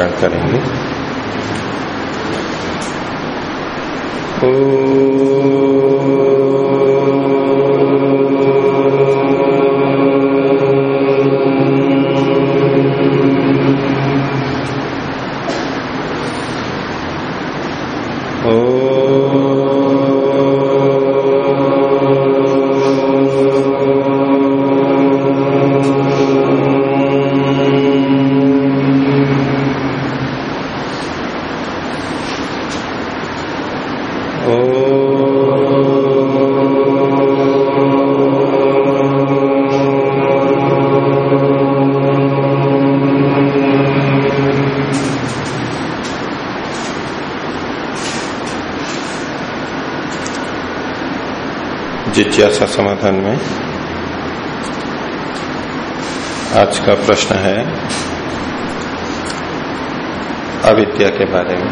स्मरण करेंगे। ओ जिज्ञासा समाधान में आज का प्रश्न है अविद्या के बारे में।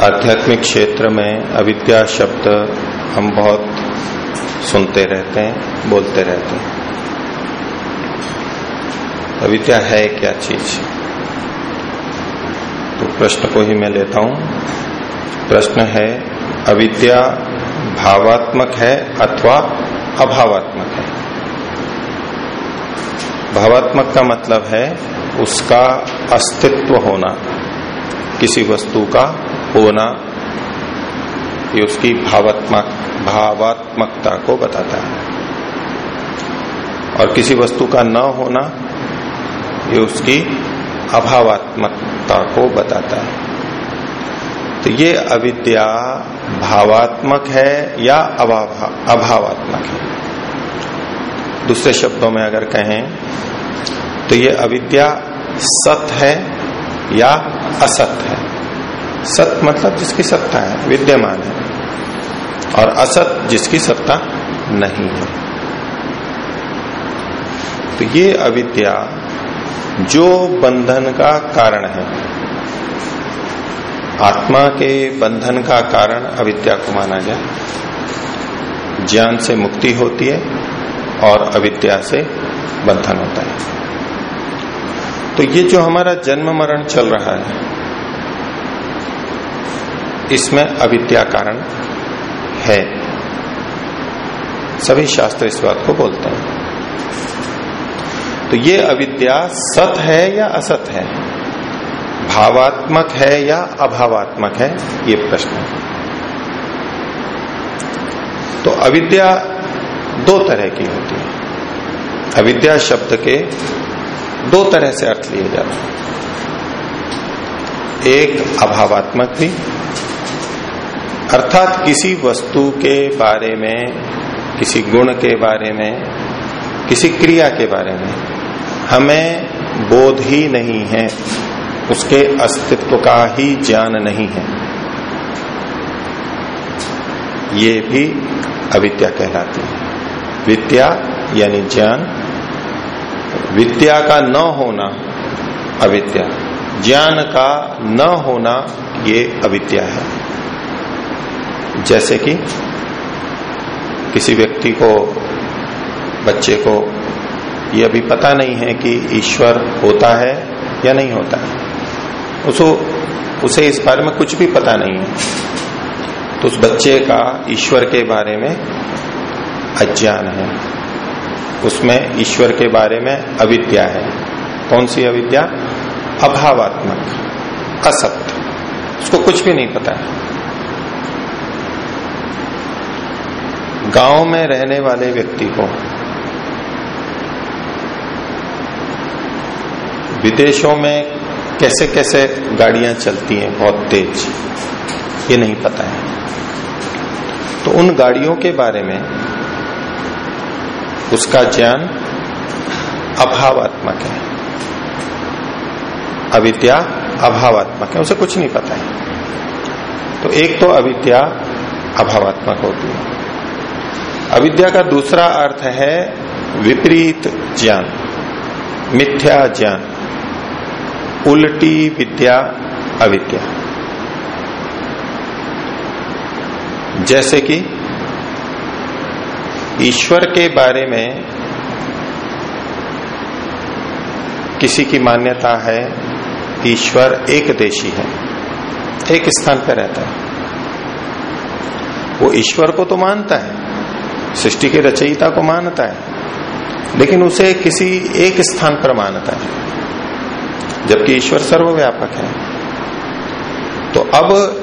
आध्यात्मिक क्षेत्र में अविद्या शब्द हम बहुत सुनते रहते हैं, बोलते रहते हैं। अविद्या है क्या चीज़? तो प्रश्न को ही मैं लेता हूँ। प्रश्न है अविद्या भावात्मक है अथवा अभावात्मक है। भावात्मक का मतलब है उसका अस्तित्व होना, किसी वस्तु का होना, ये उसकी भावात्मक भावात्मकता को बताता है। और किसी वस्तु का न होना, ये उसकी अभावात्मकता को बताता है। तो ये अविद्या भावात्मक है या अभावात्मक है? दूसरे शब्दों में अगर कहें तो ये अविद्या सत है या असत है? सत मतलब जिसकी सत्ता है, विद्यमान है। और असत जिसकी सत्ता नहीं है। तो ये अविद्या जो बंधन का कारण है। आत्मा के बंधन का कारण अविद्या को माना जाए। ज्ञान से मुक्ति होती है और अविद्या से बंधन होता है। तो ये जो हमारा जन्म मरण चल रहा है, इसमें अविद्या कारण है। सभी शास्त्र इस बात को बोलते हैं। तो ये अविद्या सत है या असत है? भावात्मक है या अभावात्मक है, ये प्रश्न तो अविद्या दो तरह की होती है। अविद्या शब्द के दो तरह से अर्थ लिए जाते हैं। एक, अभावात्मक भी। अर्थात किसी वस्तु के बारे में, किसी गुण के बारे में, किसी क्रिया के बारे में हमें बोध ही नहीं है। उसके अस्तित्व का ही ज्ञान नहीं है। ये भी अविद्या कहलाती है। विद्या यानी ज्ञान, विद्या का न होना अविद्या। ज्ञान का न होना ये अविद्या है। जैसे कि किसी व्यक्ति को, बच्चे को ये अभी पता नहीं है कि ईश्वर होता है या नहीं होता है। उसको उसे इस बारे में कुछ भी पता नहीं है। तो उस बच्चे का, ईश्वर के बारे में अज्ञान है। उसमें ईश्वर के बारे में अविद्या है। कौन सी अविद्या? अभावात्मक असत्य उसको कुछ भी नहीं पता है। गाँव में रहने वाले व्यक्ति को, विदेशों में कैसे कैसे गाड़ियाँ चलती हैं बहुत तेज, ये नहीं पता है। तो उन गाड़ियों के बारे में उसका ज्ञान अभावात्मक है। अविद्या अभावात्मक है, उसे कुछ नहीं पता है। तो एक तो अविद्या अभावात्मक होती है। अविद्या का दूसरा अर्थ है विपरीत ज्ञान, मिथ्या ज्ञान। उल्टी विद्या अविद्या। जैसे कि ईश्वर के बारे में किसी की मान्यता है, ईश्वर एक देशी है, एक स्थान पर रहता है। वो ईश्वर को तो मानता है, सृष्टि के रचयिता को मानता है, लेकिन उसे किसी एक स्थान पर मानता है। जबकि ईश्वर सर्वव्यापक है। तो अब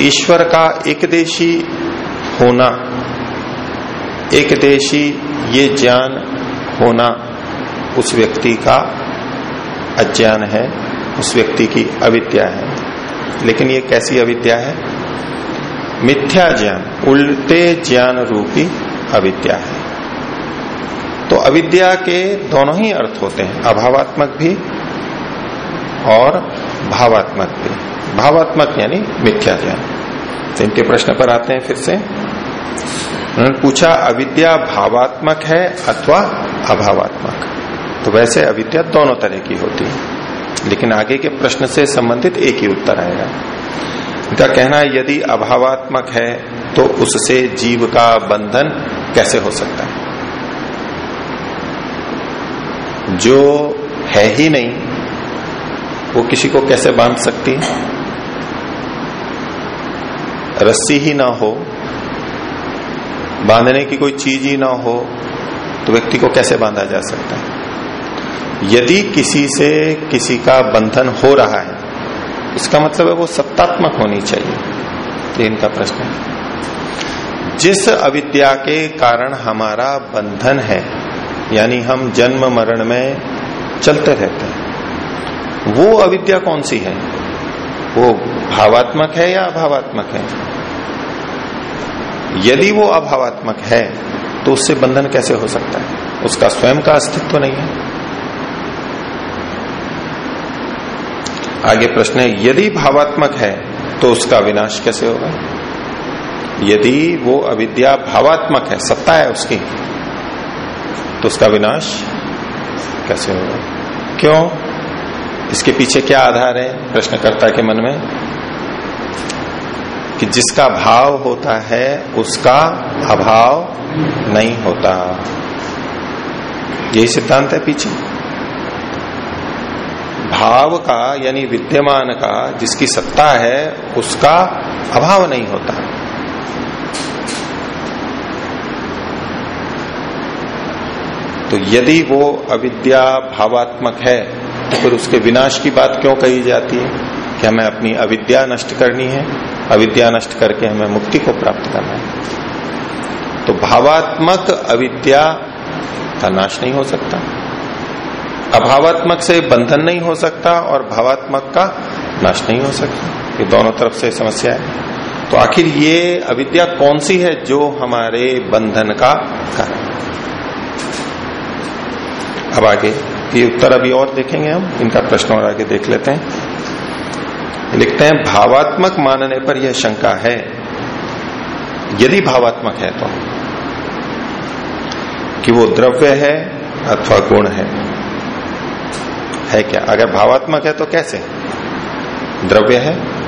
ईश्वर का एक देशी होना एक देशी ये ज्ञान होना उस व्यक्ति का अज्ञान है, उस व्यक्ति की अविद्या है। लेकिन ये कैसी अविद्या है? मिथ्या ज्ञान, उल्टे ज्ञान रूपी अविद्या है। तो अविद्या के दोनों ही अर्थ होते हैं, अभावात्मक भी और भावात्मक भी। भावात्मक यानी मिथ्या ज्ञान। तो इनके प्रश्न पर आते हैं फिर से। उन्होंने पूछा, अविद्या भावात्मक है अथवा अभावात्मक? तो वैसे अविद्या दोनों तरह की होती है। लेकिन आगे के प्रश्न से संबंधित एक ही उत्तर आएगा। इनका कहना है, यदि अभावात्मक है तो उससे जीव का बंधन कैसे हो सकता है? जो है ही नहीं वो किसी को कैसे बाँध सकती है? रस्सी ही ना हो, बांधने की कोई चीज़ ही ना हो तो व्यक्ति को कैसे बांधा जा सकता है? यदि किसी से किसी का बंधन हो रहा है, इसका मतलब है वो सत्तात्मक होनी चाहिए। ये इनका प्रश्न है। जिस अविद्या के कारण हमारा बंधन है, यानी हम जन्म मरण में चलते रहते हैं वो अविद्या कौन सी है? वो भावात्मक है या अभावात्मक है? यदि वो अभावात्मक है तो उससे बंधन कैसे हो सकता है? उसका स्वयं का अस्तित्व नहीं है। आगे प्रश्न है, यदि भावात्मक है तो उसका विनाश कैसे होगा? यदि वो अविद्या भावात्मक है, सत्ता है उसकी तो उसका विनाश कैसे होगा? क्यों? इसके पीछे क्या आधार है? प्रश्नकर्ता के मन में? कि जिसका भाव होता है, उसका अभाव नहीं होता। यही सिद्धांत है पीछे। भाव का, यानी विद्यमान का, जिसकी सत्ता है, उसका अभाव नहीं होता। तो यदि वो अविद्या भावात्मक है तो फिर उसके विनाश की बात क्यों कही जाती है? कि हमें अपनी अविद्या नष्ट करनी है। अविद्या नष्ट करके हमें मुक्ति को प्राप्त करना है। तो भावात्मक अविद्या का नाश नहीं हो सकता। अभावात्मक से बंधन नहीं हो सकता और भावात्मक का नाश नहीं हो सकता। ये दोनों तरफ़ से समस्या है। तो आखिर ये अविद्या कौन सी है जो हमारे बंधन का कारण अब आगे। ये उत्तर अभी और देखेंगे हम, इनका प्रश्न और आगे देख लेते हैं। लिखते हैं, भावात्मक मानने पर यह शंका है। यदि भावात्मक है तो कि वो द्रव्य है अथवा गुण है। है क्या? अगर भावात्मक है तो कैसे? द्रव्य है।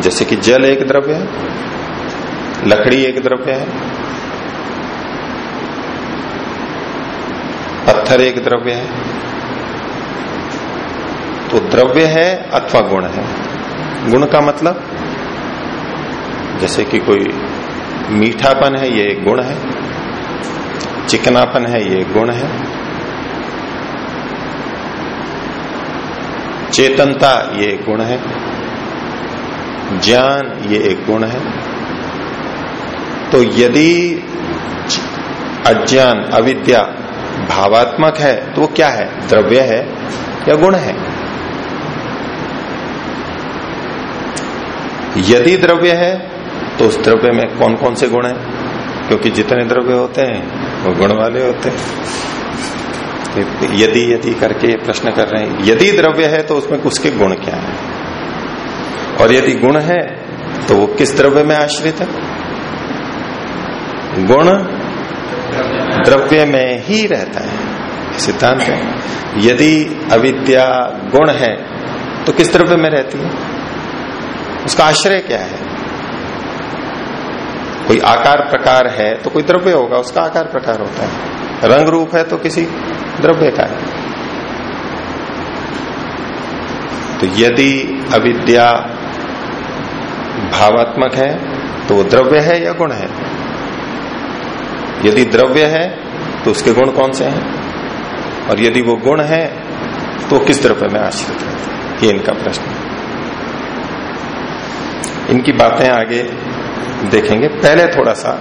जैसे कि जल एक द्रव्य है, लकड़ी एक द्रव्य है पत्थर एक द्रव्य है। तो द्रव्य है अथवा गुण है। गुण का मतलब? जैसे कि कोई मीठापन है, ये एक गुण है। चिकनापन है, ये गुण है। चेतनता, ये एक गुण है। ज्ञान, ये एक गुण है। तो यदि अज्ञान, अविद्या भावात्मक है तो वो क्या है? द्रव्य है या गुण है? यदि द्रव्य है तो उस द्रव्य में कौन कौन से गुण है? क्योंकि जितने द्रव्य होते हैं, वो गुण वाले होते हैं। यदि यदि करके प्रश्न कर रहे हैं, यदि द्रव्य है तो उसमें उसके गुण क्या है? और यदि गुण है तो वो किस द्रव्य में आश्रित है? गुण द्रव्य में ही रहता है। सिद्धांत है। यदि अविद्या गुण है तो किस द्रव्य में रहती है? उसका आश्रय क्या है? कोई आकार प्रकार है तो कोई द्रव्य होगा, उसका आकार प्रकार होता है। रंग रूप है तो किसी द्रव्य का है। तो यदि अविद्या भावात्मक है तो वो द्रव्य है या गुण है? यदि द्रव्य है तो उसके गुण कौन से हैं? और यदि वो गुण है तो किस द्रव्य में आश्रित है? ये इनका प्रश्न इनकी बातें आगे देखेंगे। पहले थोड़ा सा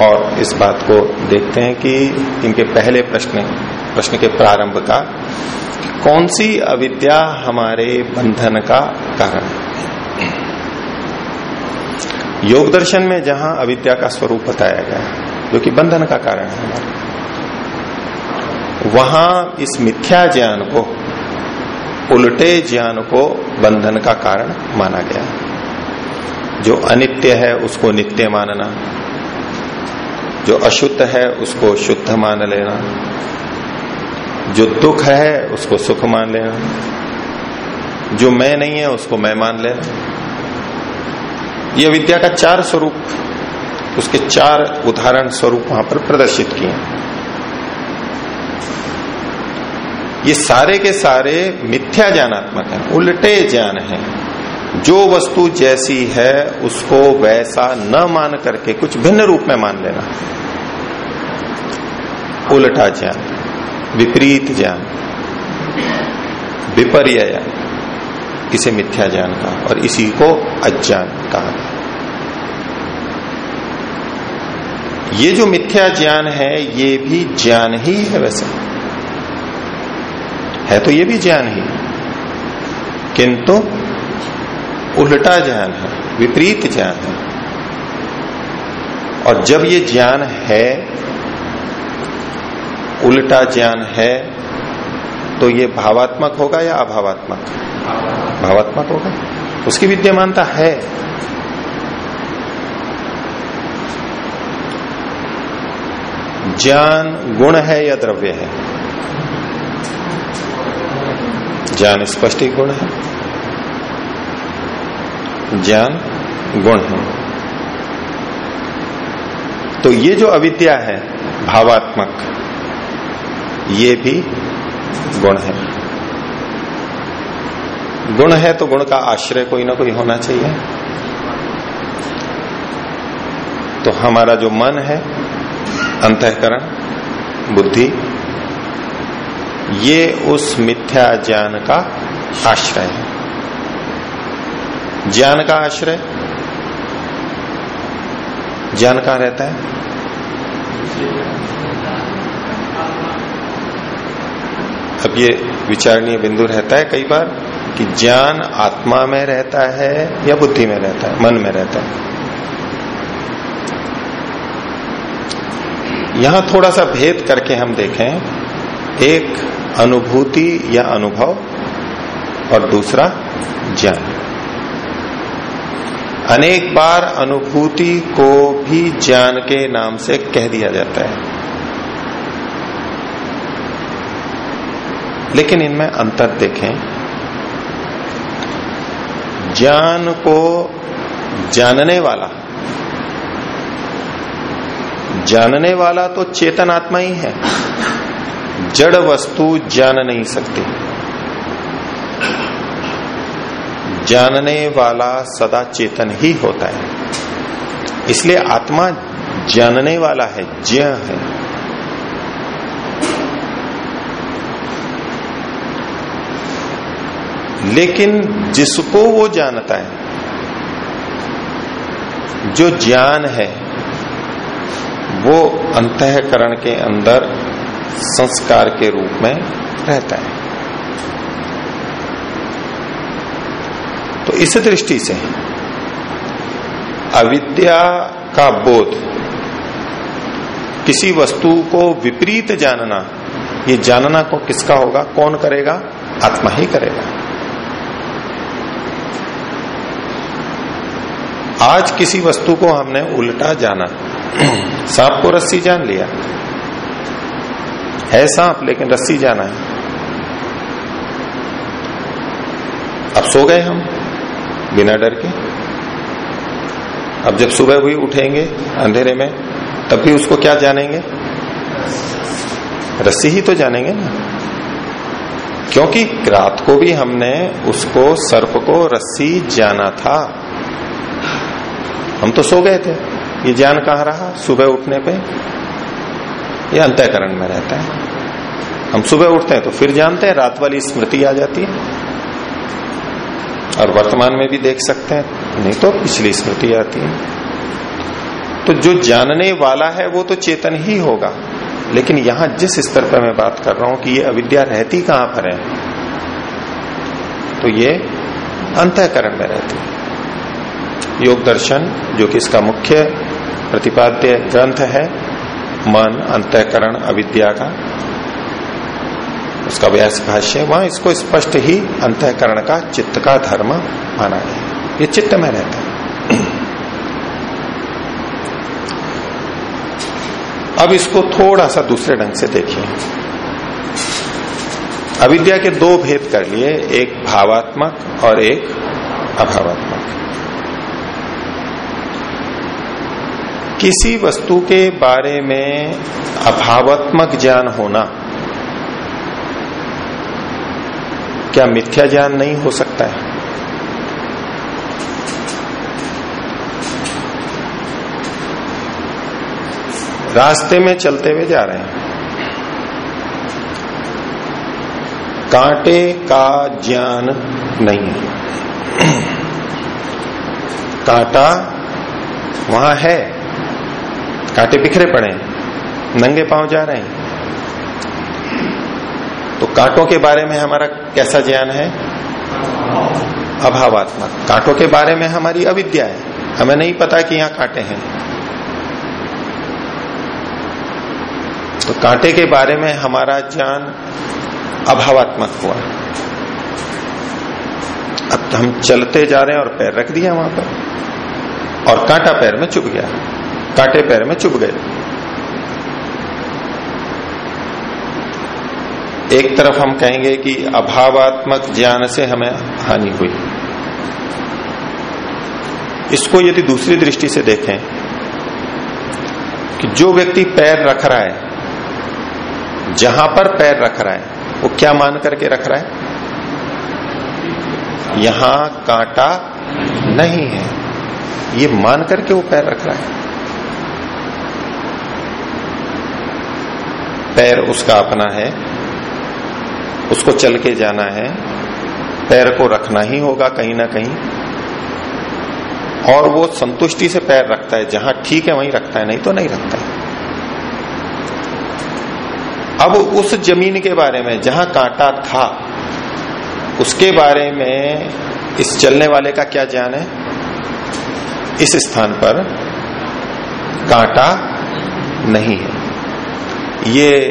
और इस बात को देखते हैं कि इनके पहले प्रश्न प्रश्न के प्रारंभ का, कौन सी अविद्या हमारे बंधन का कारण है? योग दर्शन में जहाँ अविद्या का स्वरूप बताया गया जो कि बंधन का कारण है वहाँ इस मिथ्या ज्ञान को, उल्टे ज्ञान को बंधन का कारण माना गया। जो अनित्य है, उसको नित्य मानना। जो अशुद्ध है, उसको शुद्ध मान लेना। जो दुख है, उसको सुख मान लेना। जो मैं नहीं है, उसको मैं मान लेना। यह विद्या का चार स्वरूप उसके चार उदाहरण स्वरूप वहाँ पर प्रदर्शित किए ये सारे के सारे मिथ्या ज्ञानात्मक है, उल्टे ज्ञान है। जो वस्तु जैसी है, उसको वैसा न मान करके कुछ भिन्न रूप में मान लेना। उल्टा ज्ञान, विपरीत ज्ञान विपर्य इसे मिथ्या ज्ञान कहा? और इसी को अज्ञान कहा। ये जो मिथ्या ज्ञान है, ये भी ज्ञान ही है वैसे। है तो ये भी ज्ञान ही। किंतु उल्टा ज्ञान है, विपरीत ज्ञान है। और जब ये ज्ञान है, उल्टा ज्ञान है तो ये भावात्मक होगा या अभावात्मक? भावात्मक होगा। उसकी विद्यमानता है। ज्ञान गुण है या द्रव्य है? ज्ञान स्पष्ट गुण है। ज्ञान गुण है। तो ये जो अविद्या है, भावात्मक, ये भी गुण है। गुण है तो गुण का आश्रय कोई ना कोई होना चाहिए। तो हमारा जो मन है अंतकरण, बुद्धि, ये उस मिथ्या ज्ञान का आश्रय है। ज्ञान का आश्रय? ज्ञान कहाँ रहता है? अब ये विचारणीय बिंदु रहता है कई बार कि ज्ञान आत्मा में रहता है या बुद्धि में रहता है, मन में रहता है। यहाँ थोड़ा सा भेद करके हम देखें, एक अनुभूति या अनुभव और दूसरा ज्ञान। अनेक बार अनुभूति को भी ज्ञान के नाम से कह दिया जाता है। लेकिन इनमें अंतर देखें। ज्ञान को जानने वाला जानने वाला तो चेतन आत्मा ही है। जड़ वस्तु जान नहीं सकती। जानने वाला सदा चेतन ही होता है। इसलिए आत्मा जानने वाला है, ज्ञ है। लेकिन जिसको वो जानता है, जो ज्ञान है वो अंतकरण के अंदर संस्कार के रूप में रहता है। तो इस दृष्टि से अविद्या का बोध, किसी वस्तु को विपरीत जानना, ये जानना को किसका होगा? कौन करेगा? आत्मा ही करेगा। आज किसी वस्तु को हमने उल्टा जाना। सांप को रस्सी जान लिया। है सांप, लेकिन रस्सी जाना है। अब सो गए हम, बिना डर के। अब जब सुबह हुई, उठेंगे अंधेरे में, तब भी उसको क्या जानेंगे? रस्सी ही तो जानेंगे ना। क्योंकि रात को भी हमने उसको, सर्प को रस्सी जाना था। हम तो सो गए थे। ये ज्ञान कहाँ रहा? सुबह उठने पे। ये अंतःकरण में रहता है। हम सुबह उठते हैं तो फिर जानते हैं, रात वाली स्मृति आ जाती है। और वर्तमान में भी देख सकते हैं, नहीं तो पिछली स्मृति आती है। तो जो जानने वाला है, वो तो चेतन ही होगा। लेकिन यहाँ जिस स्तर पर मैं बात कर रहा हूँ कि ये अविद्या रहती कहाँ पर है तो ये अंतःकरण में रहती है। योग दर्शन, जो कि इसका मुख्य प्रतिपाद्य ग्रंथ है, मन, अंतकरण, अविद्या का। उसका व्यास भाष्य वहाँ इसको स्पष्ट ही अंतकरण का, चित्त का धर्म माना गया ये चित्त में रहता है। अब इसको थोड़ा सा दूसरे ढंग से देखिए। अविद्या के दो भेद कर लिए, एक भावात्मक और एक अभावात्मक। किसी वस्तु के बारे में अभावात्मक ज्ञान होना, क्या मिथ्या ज्ञान नहीं हो सकता है? रास्ते में चलते हुए जा रहे हैं। कांटे का ज्ञान नहीं है। कांटा वहाँ है। कांटे बिखरे पड़े हैं नंगे पाँव जा रहे हैं। तो कांटों के बारे में हमारा कैसा ज्ञान है? अभावात्मक। कांटों के बारे में हमारी अविद्या है। हमें नहीं पता कि यहाँ कांटे हैं। तो कांटे के बारे में हमारा ज्ञान अभावात्मक हुआ। अब तो हम चलते जा रहे हैं और पैर रख दिया वहाँ पर। और कांटा पैर में चुप गया। कांटे पैर में चुप गए। एक तरफ़ हम कहेंगे कि अभावात्मक ज्ञान से हमें हानि हुई। इसको यदि दूसरी दृष्टि से देखें, कि जो व्यक्ति पैर रख रहा है, जहाँ पर पैर रख रहा है, वो क्या मान करके रख रहा है? यहाँ कांटा नहीं है। ये मान करके वो पैर रख रहा है। पैर उसका अपना है, उसको चल के जाना है, पैर को रखना ही होगा कहीं ना कहीं। और वो संतुष्टि से पैर रखता है, जहाँ ठीक है वहीं रखता है, नहीं तो नहीं रखता है। अब उस ज़मीन के बारे में, जहाँ कांटा था, उसके बारे में इस चलने वाले का क्या ज्ञान है? इस स्थान पर कांटा नहीं है। ये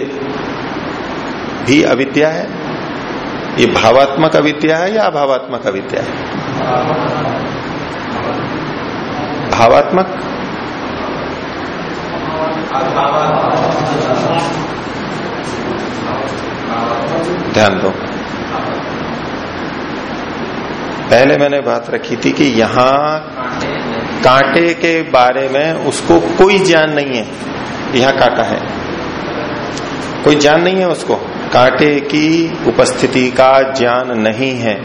भी अविद्या है? ये भावात्मक अविद्या है या अभावात्मक अविद्या है? भावात्मक? ध्यान दो। पहले मैंने बात रखी थी कि यहाँ कांटे के बारे में उसको कोई ज्ञान नहीं है। यहाँ कांटा है। कोई ज्ञान नहीं है उसको? कांटे की उपस्थिति का ज्ञान नहीं है।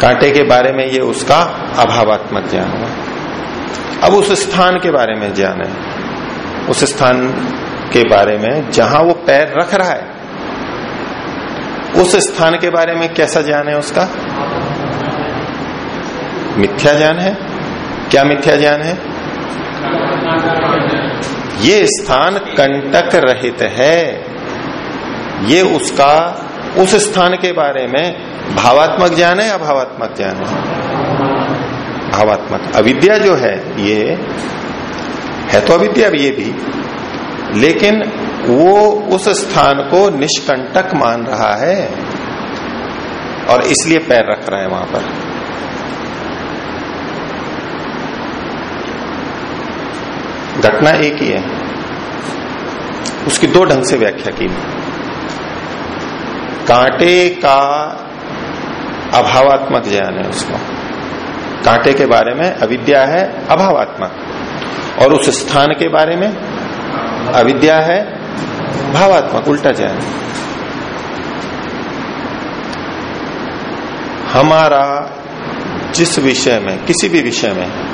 कांटे के बारे में ये उसका अभावात्मक ज्ञान हुआ अब उस स्थान के बारे में ज्ञान है। उस स्थान के बारे में जहाँ वो पैर रख रहा है, उस स्थान के बारे में कैसा ज्ञान है उसका? मिथ्या ज्ञान है। क्या मिथ्या ज्ञान है? ये स्थान कंटक रहित है। ये उसका, उस स्थान के बारे में भावात्मक ज्ञान है या भावात्मक ज्ञान है? भावात्मक। अविद्या जो है, ये है तो अविद्या ये भी। लेकिन वो उस स्थान को निष्कंटक मान रहा है और इसलिए पैर रख रहा है वहाँ पर। घटना एक ही है। उसकी दो ढंग से व्याख्या की। कांटे का अभावात्मक ज्ञान है उसको। कांटे के बारे में अविद्या है, अभावात्मक। और उस स्थान के बारे में अविद्या है, भावात्मक, उल्टा ज्ञान। हमारा जिस विषय में, किसी भी विषय में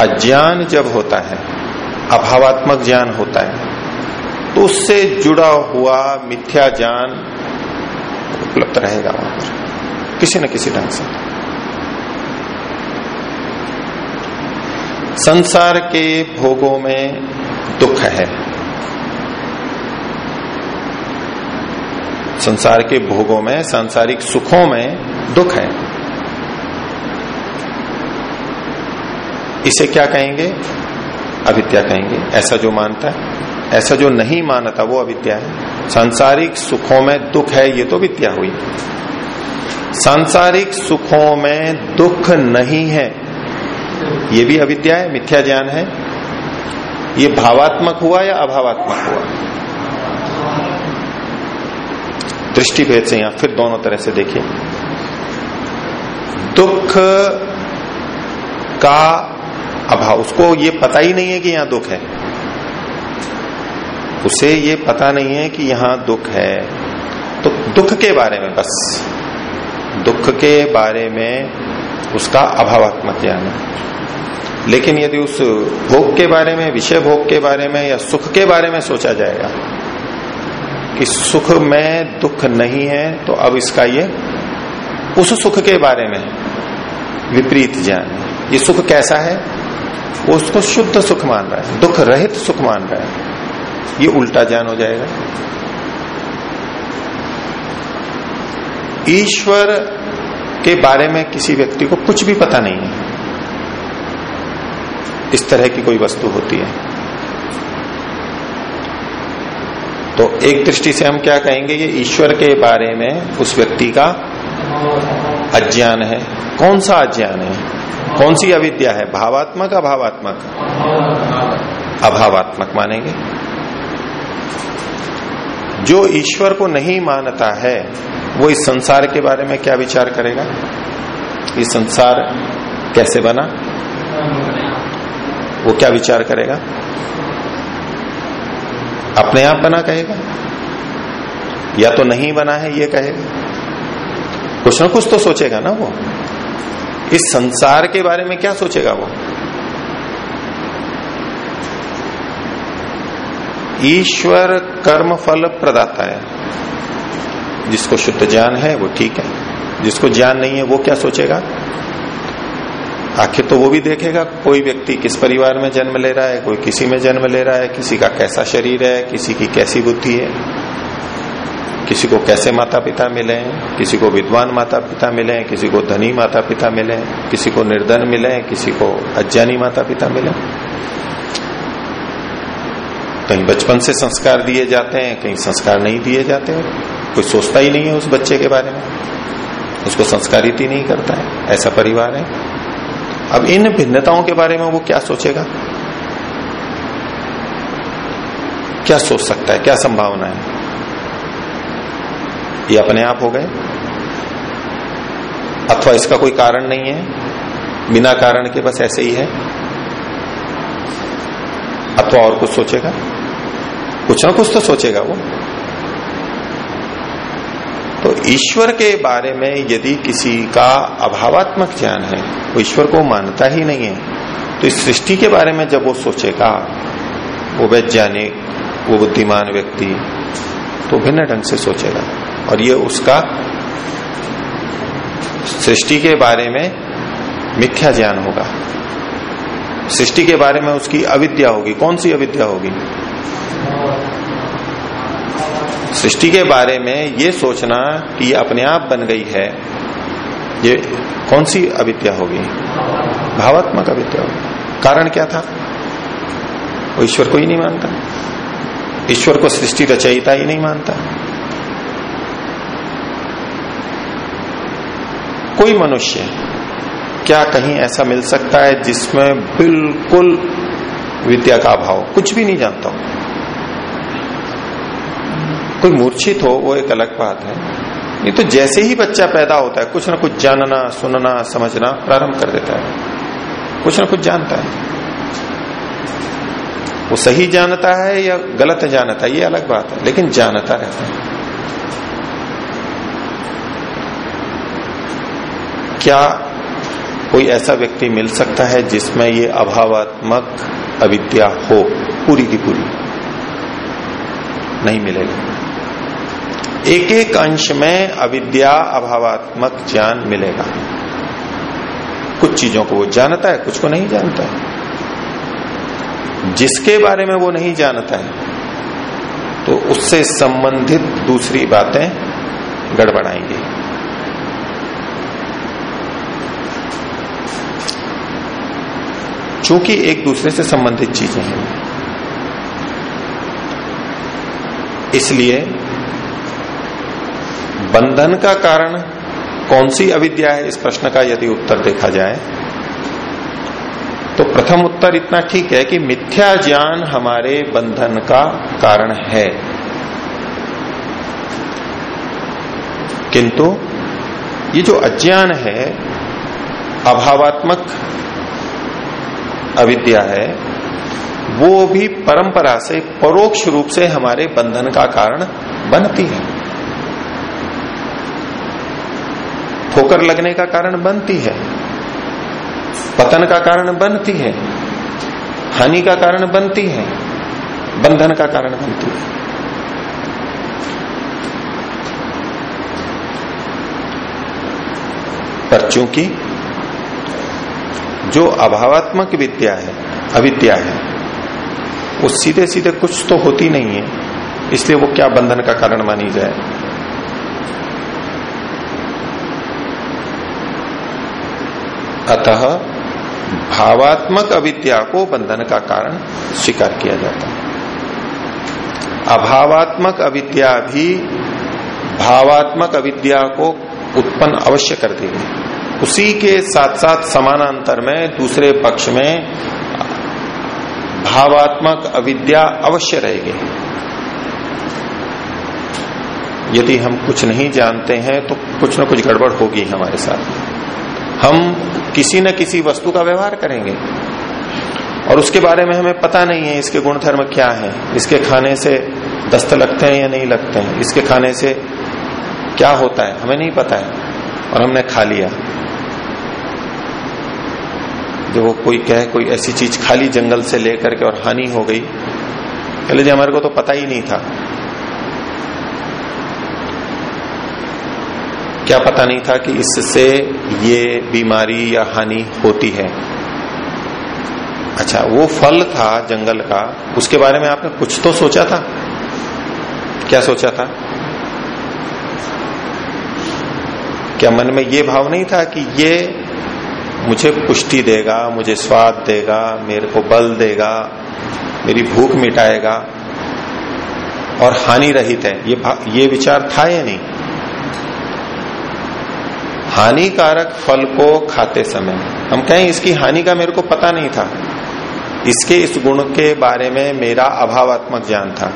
अज्ञान जब होता है, अभावात्मक ज्ञान होता है तो उससे जुड़ा हुआ मिथ्या ज्ञान उपलब्ध रहेगा वहाँ पर किसी न किसी ढंग से। संसार के भोगों में दुख है। संसार के भोगों में, सांसारिक सुखों में दुख है। इसे क्या कहेंगे? अविद्या कहेंगे। ऐसा जो मानता है, ऐसा जो नहीं मानता, वो अविद्या है। सांसारिक सुखों में दुख है, ये तो विद्या हुई। सांसारिक सुखों में दुख नहीं है, ये भी अविद्या है, मिथ्या ज्ञान है। ये भावात्मक हुआ या अभावात्मक हुआ? दृष्टि भेद से यहाँ फिर दोनों तरह से देखिए। दुख का अभाव उसको ये पता ही नहीं है कि यहाँ दुख है। उसे ये पता नहीं है कि यहाँ दुख है। तो दुख के बारे में बस। दुख के बारे में उसका अभावात्मक ज्ञान है। लेकिन यदि उस भोग के बारे में, विषय भोग के बारे में या सुख के बारे में सोचा जाएगा कि सुख में दुख नहीं है तो अब इसका ये, उस सुख के बारे में विपरीत ज्ञान है। ये सुख कैसा है? वो उसको शुद्ध सुख मान रहा है दुख रहित सुख मान रहा है। ये उल्टा ज्ञान हो जाएगा। ईश्वर के बारे में किसी व्यक्ति को कुछ भी पता नहीं है। इस तरह की कोई वस्तु होती है। तो एक दृष्टि से हम क्या कहेंगे, ये ईश्वर के बारे में उस व्यक्ति का अज्ञान है। कौन सा अज्ञान है? कौन सी अविद्या है? भावात्मक, अभावात्मक? अभावात्मक मानेंगे। जो ईश्वर को नहीं मानता है, वो इस संसार के बारे में क्या विचार करेगा? ये संसार कैसे बना? वो क्या विचार करेगा? अपने आप बना कहेगा? या तो नहीं बना है, ये कहेगा? कुछ ना कुछ तो सोचेगा ना वो। इस संसार के बारे में क्या सोचेगा वो? ईश्वर कर्म फल प्रदाता है। जिसको शुद्ध ज्ञान है, वो ठीक है। जिसको ज्ञान नहीं है, वो क्या सोचेगा? आखिर तो वो भी देखेगा, कोई व्यक्ति किस परिवार में जन्म ले रहा है, कोई किसी में जन्म ले रहा है, किसी का कैसा शरीर है, किसी की कैसी बुद्धि है। किसी को कैसे माता पिता मिले, किसी को विद्वान माता पिता मिले, किसी को धनी माता पिता मिले, किसी को निर्धन मिले, किसी को अज्ञानी माता पिता मिले। कहीं बचपन से संस्कार दिए जाते हैं, कहीं संस्कार नहीं दिए जाते हैं। कोई सोचता ही नहीं है उस बच्चे के बारे में। उसको संस्कारित ही नहीं करता है। ऐसा परिवार है। अब इन भिन्नताओं के बारे में वो क्या सोचेगा? क्या सोच सकता है? क्या संभावना है? ये अपने आप हो गए। अथवा इसका कोई कारण नहीं है। बिना कारण के बस ऐसे ही है। अथवा और कुछ सोचेगा? कुछ ना कुछ तो सोचेगा वो। तो ईश्वर के बारे में यदि किसी का अभावात्मक ज्ञान है, वो ईश्वर को मानता ही नहीं है तो इस सृष्टि के बारे में जब वो सोचेगा, वो वैज्ञानिक, वो बुद्धिमान व्यक्ति तो भिन्न ढंग से सोचेगा। और ये उसका सृष्टि के बारे में मिथ्या ज्ञान होगा। सृष्टि के बारे में उसकी अविद्या होगी। कौन सी अविद्या होगी? सृष्टि के बारे में ये सोचना कि ये अपने आप बन गई है, ये कौन सी अविद्या होगी? भावात्मक अविद्या होगी। कारण क्या था? वो ईश्वर को ही नहीं मानता। ईश्वर को सृष्टि रचयिता ही नहीं मानता। कोई मनुष्य क्या कहीं ऐसा मिल सकता है जिसमें बिल्कुल विद्या का अभाव कुछ भी नहीं जानता हूँ। कोई मूर्छित हो, वो एक अलग बात है। नहीं तो जैसे ही बच्चा पैदा होता है, कुछ ना कुछ जानना, सुनना, समझना प्रारंभ कर देता है। कुछ ना कुछ जानता है। वो सही जानता है या गलत जानता है, ये अलग बात है। लेकिन जानता रहता है। क्या कोई ऐसा व्यक्ति मिल सकता है जिसमें ये अभावात्मक अविद्या हो? पूरी की पूरी। नहीं मिलेगा। एक एक अंश में अविद्या, अभावात्मक ज्ञान मिलेगा। कुछ चीज़ों को वो जानता है, कुछ को नहीं जानता है। जिसके बारे में वो नहीं जानता है तो उससे संबंधित दूसरी बातें गड़बड़ाएँगी। चूँकि एक दूसरे से संबंधित चीज़ें हैं। इसलिए बंधन का कारण कौन सी अविद्या है, इस प्रश्न का यदि उत्तर देखा जाए तो प्रथम उत्तर इतना ठीक है कि मिथ्या ज्ञान हमारे बंधन का कारण है। किंतु ये जो अज्ञान है, अभावात्मक अविद्या है, वो भी परंपरा से, परोक्ष रूप से हमारे बंधन का कारण बनती है। ठोकर लगने का कारण बनती है, पतन का कारण बनती है, हानि का कारण बनती है, बंधन का कारण बनती है। पर चूँकि जो अभावात्मक विद्या है, अविद्या है, वो सीधे सीधे कुछ तो होती नहीं है, इसलिए वो क्या बंधन का कारण मानी जाए? अतः भावात्मक अविद्या को बंधन का कारण स्वीकार किया जाता है। अभावात्मक अविद्या भी भावात्मक अविद्या को उत्पन्न अवश्य कर देगी। उसी के साथ साथ समानांतर में, दूसरे पक्ष में भावात्मक अविद्या अवश्य रहेगी। यदि हम कुछ नहीं जानते हैं तो कुछ ना कुछ गड़बड़ होगी हमारे साथ। हम किसी न किसी वस्तु का व्यवहार करेंगे। और उसके बारे में हमें पता नहीं है, इसके गुण धर्म क्या है। इसके खाने से दस्त लगते हैं या नहीं लगते हैं? इसके खाने से क्या होता है, हमें नहीं पता है। और हमने खा लिया। वो कोई कहे, कोई ऐसी चीज़ खाली जंगल से लेकर के और हानि हो गई। कह जी हमारे को तो पता ही नहीं था। क्या पता नहीं था कि इससे ये बीमारी या हानि होती है। अच्छा वो फल था जंगल का, उसके बारे में आपने कुछ तो सोचा था? क्या सोचा था? क्या मन में ये भाव नहीं था कि ये मुझे पुष्टि देगा, मुझे स्वाद देगा, मेरे को बल देगा, मेरी भूख मिटाएगा और हानि रहित है। ये ये विचार था या नहीं? हानिकारक फल को खाते समय, हम कहें इसकी हानि का मेरे को पता नहीं था। इसके इस गुण के बारे में मेरा अभावात्मक ज्ञान था।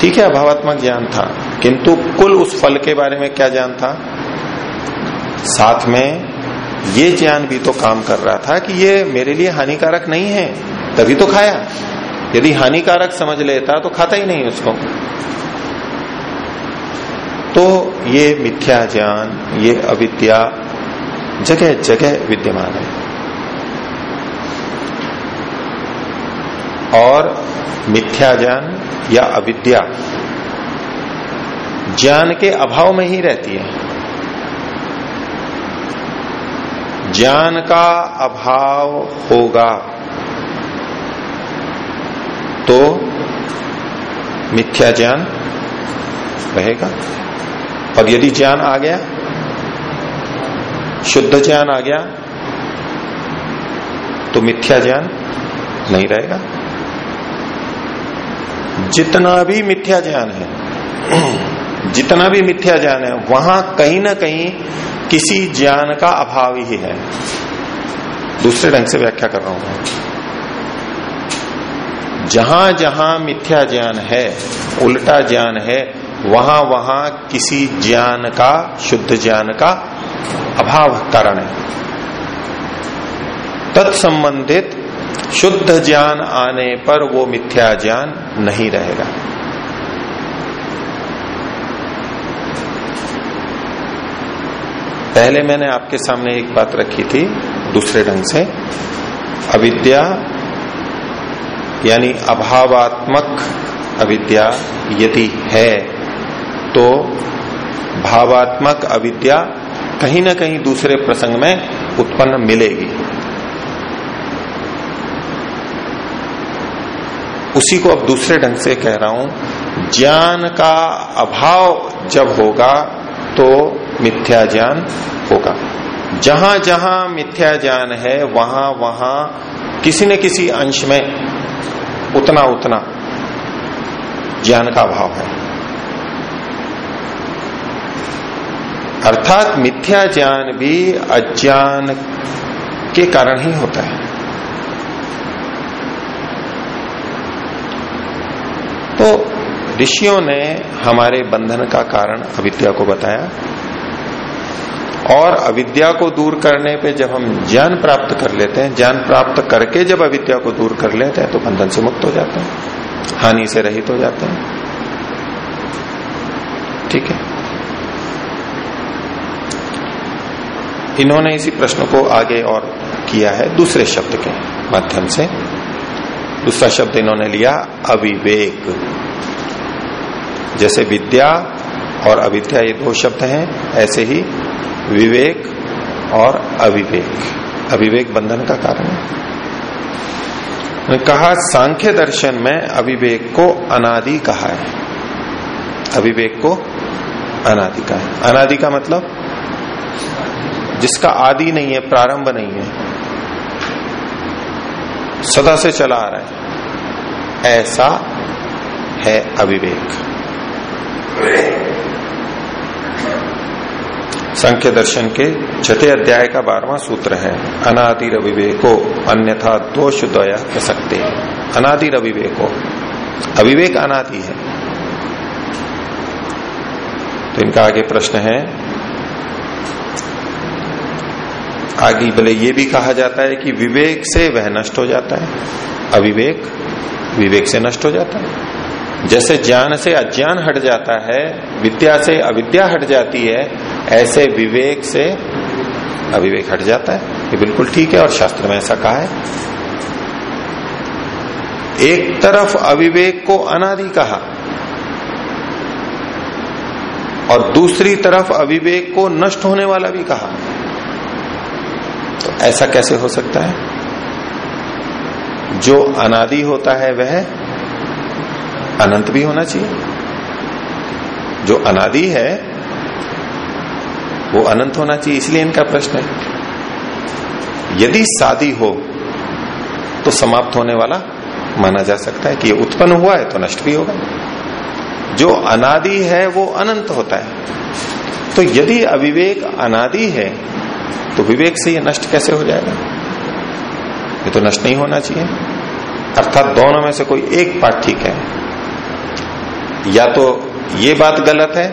ठीक है, अभावात्मक ज्ञान था, किंतु कुल उस फल के बारे में क्या ज्ञान था? साथ में ये ज्ञान भी तो काम कर रहा था कि ये मेरे लिए हानिकारक नहीं है, तभी तो खाया। यदि हानिकारक समझ लेता तो खाता ही नहीं उसको। तो ये मिथ्या ज्ञान, ये अविद्या जगह जगह विद्यमान है। और मिथ्या ज्ञान या अविद्या ज्ञान के अभाव में ही रहती है। ज्ञान का अभाव होगा। तो मिथ्या ज्ञान रहेगा। और यदि ज्ञान आ गया, शुद्ध ज्ञान आ गया तो मिथ्या ज्ञान नहीं रहेगा। जितना भी मिथ्या ज्ञान है, जितना भी मिथ्या ज्ञान है, वहाँ कहीं ना कहीं किसी ज्ञान का अभाव ही है। दूसरे ढंग से व्याख्या कर रहा हूँ जहाँ जहाँ मिथ्या ज्ञान है, उल्टा ज्ञान है, वहाँ वहाँ किसी ज्ञान का, शुद्ध ज्ञान का अभाव कारण है। तत्संबंधित शुद्ध ज्ञान आने पर वो मिथ्या ज्ञान नहीं रहेगा। पहले मैंने आपके सामने एक बात रखी थी, दूसरे ढंग से। अविद्या, यानी अभावात्मक अविद्या यदि है तो भावात्मक अविद्या कहीं ना कहीं दूसरे प्रसंग में उत्पन्न मिलेगी। उसी को अब दूसरे ढंग से कह रहा हूँ, ज्ञान का अभाव जब होगा तो मिथ्या ज्ञान होगा। जहाँ जहाँ मिथ्या ज्ञान है, वहाँ वहाँ किसी न किसी अंश में उतना उतना ज्ञान का अभाव है। अर्थात मिथ्या ज्ञान भी अज्ञान के कारण ही होता है। तो ऋषियों ने हमारे बंधन का कारण अविद्या को बताया। और अविद्या को दूर करने पे जब हम ज्ञान प्राप्त कर लेते हैं, ज्ञान प्राप्त करके जब अविद्या को दूर कर लेते हैं तो बंधन से मुक्त हो जाते हैं, हानि से रहित हो जाते हैं। ठीक है? इन्होंने इसी प्रश्न को आगे और किया है दूसरे शब्द के माध्यम से। दूसरा शब्द इन्होंने लिया, अविवेक। जैसे विद्या और अविद्या ये दो शब्द हैं, ऐसे ही विवेक और अविवेक। अविवेक बंधन का कारण है। कहा, सांख्य दर्शन में अविवेक को अनादि कहा है। अविवेक को अनादि का है। अनादि का मतलब? जिसका आदि नहीं है, प्रारंभ नहीं है। सदा से चला आ रहा है। ऐसा है अविवेक। संख्य दर्शन के छठे अध्याय का बारहवां सूत्र है, अनादिर अविवेको अन्यथा दोष दया सकते अनादिर अविवेको अविवेक अनादि है। तो इनका आगे प्रश्न है, आगे भले ये भी कहा जाता है कि विवेक से वह नष्ट हो जाता है, अविवेक विवेक से नष्ट हो जाता है। जैसे ज्ञान से अज्ञान हट जाता है, विद्या से अविद्या हट जाती है ऐसे विवेक से अविवेक हट जाता है। ये बिल्कुल ठीक है और शास्त्र में ऐसा कहा है। एक तरफ़ अविवेक को अनादि कहा और दूसरी तरफ़ अविवेक को नष्ट होने वाला भी कहा। तो ऐसा कैसे हो सकता है? जो अनादि होता है वह अनंत भी होना चाहिए। जो अनादि है वो अनंत होना चाहिए, इसलिए इनका प्रश्न है। यदि शादी हो तो समाप्त होने वाला माना जा सकता है कि ये उत्पन्न हुआ है तो नष्ट भी होगा। जो अनादि है, वो अनंत होता है। तो यदि अविवेक अनादि है तो विवेक से ये नष्ट कैसे हो जाएगा? ये तो नष्ट नहीं होना चाहिए। अर्थात दोनों में से कोई एक पार्ट ठीक है। या तो ये बात गलत है